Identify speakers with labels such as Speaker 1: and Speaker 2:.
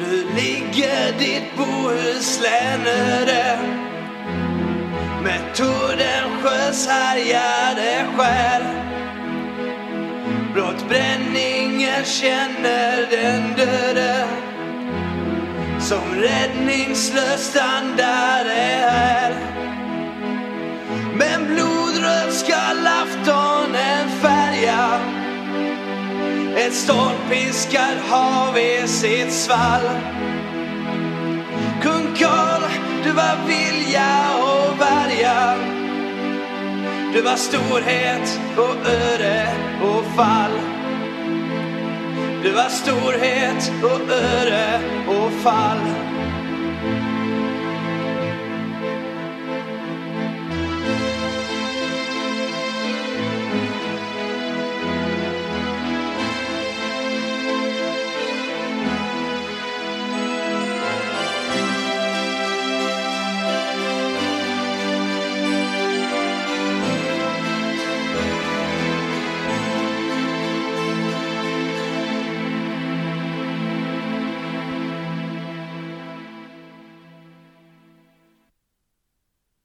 Speaker 1: Nu ligger ditt Bohuslän öde med Tordensjös härjade själ. Blott bränningen känner den döde som räddningslöst standare här. Ett stormpiskat hav i sitt svall. Kung Karl, du var vilja och värja. Du var storhet och öde och fall. Du var storhet och öde och fall.